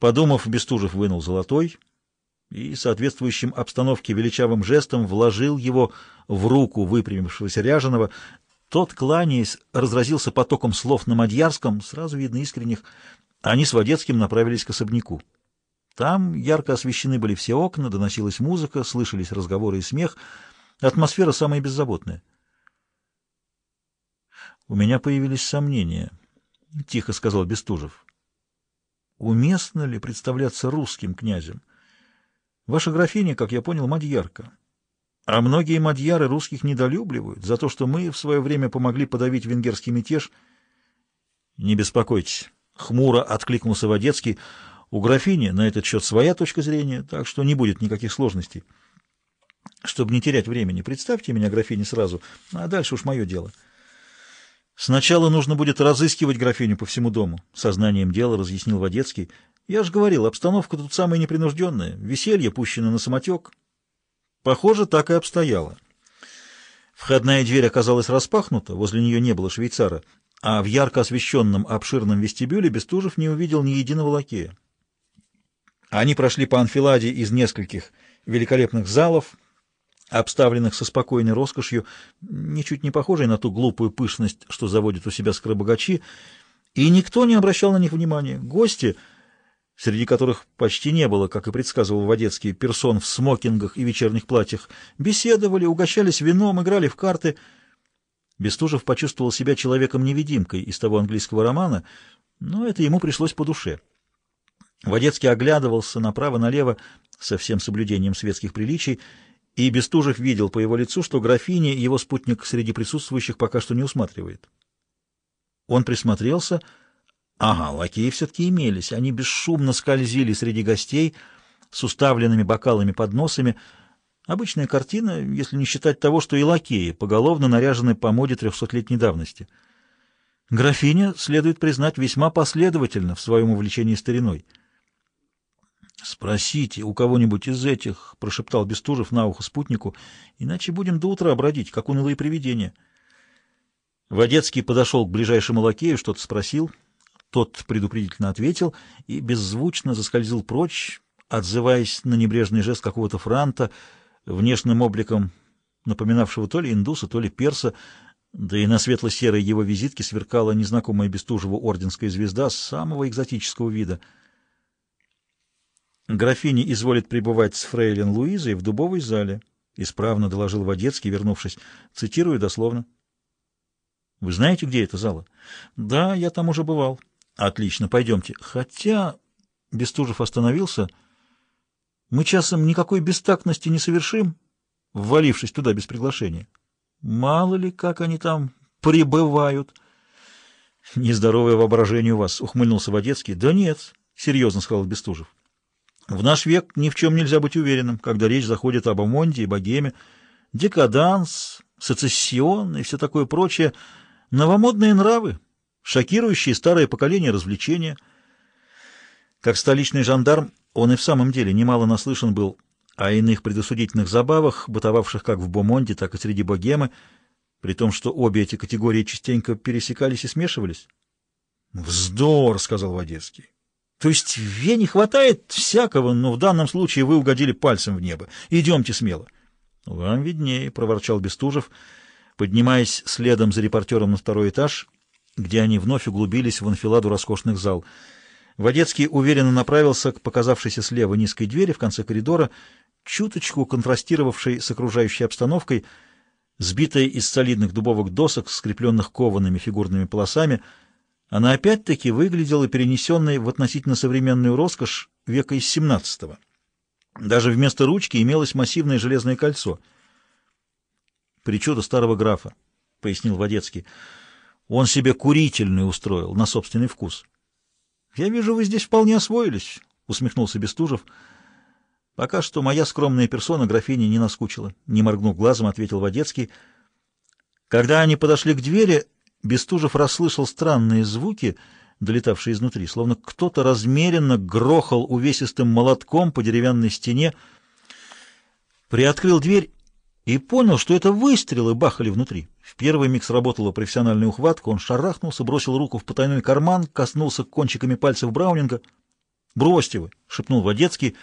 Подумав, Бестужев вынул золотой и соответствующим обстановке величавым жестом вложил его в руку выпрямившегося ряженого. Тот, кланяясь, разразился потоком слов на мадьярском, сразу видно искренних. Они с Водецким направились к особняку. Там ярко освещены были все окна, доносилась музыка, слышались разговоры и смех. Атмосфера самая беззаботная. «У меня появились сомнения», — тихо сказал Бестужев. «Уместно ли представляться русским князем? Ваша графиня, как я понял, мадьярка. А многие мадьяры русских недолюбливают за то, что мы в свое время помогли подавить венгерский мятеж. Не беспокойтесь, хмуро откликнулся Водецкий. У графини на этот счет своя точка зрения, так что не будет никаких сложностей. Чтобы не терять времени, представьте меня графине сразу, а дальше уж мое дело. Сначала нужно будет разыскивать графиню по всему дому, сознанием дела разъяснил Водецкий. Я же говорил, обстановка тут самая непринужденная, веселье пущено на самотек. Похоже, так и обстояло. Входная дверь оказалась распахнута, возле нее не было швейцара, а в ярко освещенном обширном вестибюле Бестужев не увидел ни единого лакея. Они прошли по анфиладе из нескольких великолепных залов, обставленных со спокойной роскошью, ничуть не похожей на ту глупую пышность, что заводят у себя скоробогачи, и никто не обращал на них внимания. Гости — среди которых почти не было, как и предсказывал Водецкий, персон в смокингах и вечерних платьях, беседовали, угощались вином, играли в карты. Бестужев почувствовал себя человеком-невидимкой из того английского романа, но это ему пришлось по душе. Водецкий оглядывался направо-налево со всем соблюдением светских приличий, и Бестужев видел по его лицу, что графиня его спутник среди присутствующих пока что не усматривает. Он присмотрелся — Ага, лакеи все-таки имелись. Они бесшумно скользили среди гостей с уставленными бокалами подносами. Обычная картина, если не считать того, что и лакеи поголовно наряжены по моде трехсотлетней давности. Графиня, следует признать, весьма последовательна в своем увлечении стариной. «Спросите у кого-нибудь из этих», — прошептал Бестужев на ухо спутнику, — «иначе будем до утра бродить, как унылые привидения». Водецкий подошел к ближайшему лакею, что-то спросил — тот предупредительно ответил и беззвучно заскользил прочь, отзываясь на небрежный жест какого-то франта, внешним обликом напоминавшего то ли индуса, то ли перса, да и на светло-серой его визитке сверкала незнакомая Бестужеву орденская звезда самого экзотического вида. «Графиня изволит пребывать с фрейлин Луизой в дубовой зале», — исправно доложил Водецкий, вернувшись. Цитирую дословно. «Вы знаете, где эта зала?» «Да, я там уже бывал». Отлично, пойдемте. Хотя... Бестужев остановился. Мы часом никакой бестактности не совершим, ввалившись туда без приглашения. Мало ли, как они там прибывают. Нездоровое воображение у вас, ухмыльнулся Водецкий. Да нет, серьезно сказал Бестужев. В наш век ни в чем нельзя быть уверенным, когда речь заходит об Амонде и богеме. Декаданс, сецессион и все такое прочее. Новомодные нравы, шокирующие старое поколение развлечения. Как столичный жандарм, он и в самом деле немало наслышан был о иных предосудительных забавах, бытовавших как в Бомонде, так и среди богемы, при том, что обе эти категории частенько пересекались и смешивались. «Вздор!» — сказал Водецкий. «То есть в Вене хватает всякого, но в данном случае вы угодили пальцем в небо. Идемте смело». «Вам виднее», — проворчал Бестужев, поднимаясь следом за репортером на второй этаж — где они вновь углубились в анфиладу роскошных зал. Водецкий уверенно направился к показавшейся слева низкой двери в конце коридора, чуточку контрастировавшей с окружающей обстановкой, сбитая из солидных дубовых досок, скрепленных коваными фигурными полосами, она опять-таки выглядела перенесенной в относительно современную роскошь века из XVII. Даже вместо ручки имелось массивное железное кольцо. «Причуда старого графа», — пояснил Водецкий, — он себе курительную устроил на собственный вкус. — Я вижу, вы здесь вполне освоились, — усмехнулся Бестужев. — Пока что моя скромная персона графине не наскучила, — не моргнув глазом, ответил Водецкий. Когда они подошли к двери, Бестужев расслышал странные звуки, долетавшие изнутри, словно кто-то размеренно грохал увесистым молотком по деревянной стене, приоткрыл дверь и понял, что это выстрелы бахали внутри. В первый миг сработала профессиональная ухватка, он шарахнулся, бросил руку в потайной карман, коснулся кончиками пальцев Браунинга. «Бросьте вы!» — шепнул Водецкий,